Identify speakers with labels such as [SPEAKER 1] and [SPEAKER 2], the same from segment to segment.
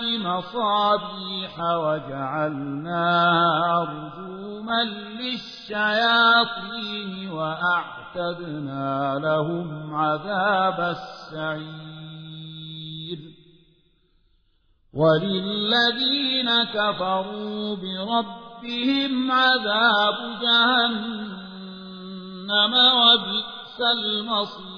[SPEAKER 1] بمصابيح وجعلناها رجوما للشياطين وأعتدنا لهم عذاب السعير. وللذين كفروا بربهم عذاب جهنم وبئس المصير.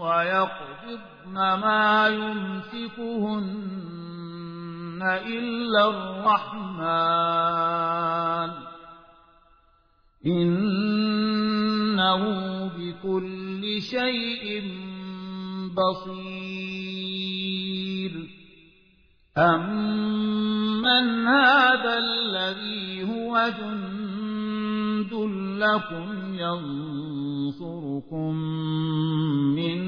[SPEAKER 1] ويقبضن ما يمسكهن إلا الرحمن. إنه بكل شيء بصير. أمن هذا الذي هو جند لكم ينصركم من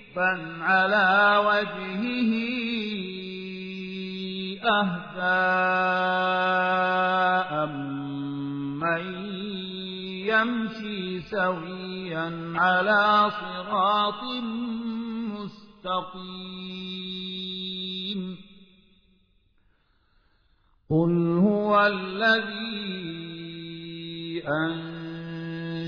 [SPEAKER 1] على وجهه أهداء من يمشي سويا على صراط مستقيم. قل هو الذي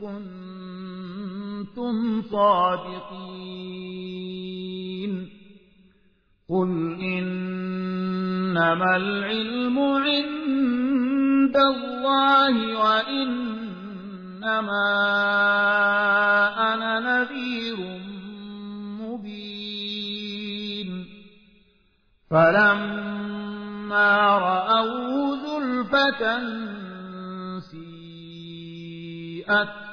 [SPEAKER 1] كنتم صادقين. قل إنما العلم عند الله وإنما أنا نذير مبين. فلما رأوا زلفة سيئت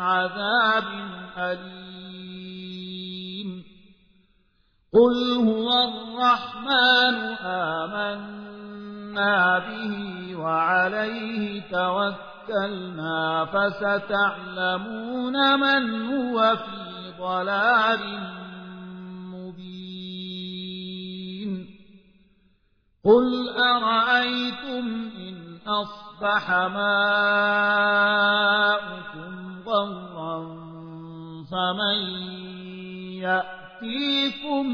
[SPEAKER 1] عذاب أليم. قل هو الرحمن آمنا به وعليه توكلنا فستعلمون من هو في ضلال مبين. قل أرأيتم إن أصبح ماؤكم يأتيكم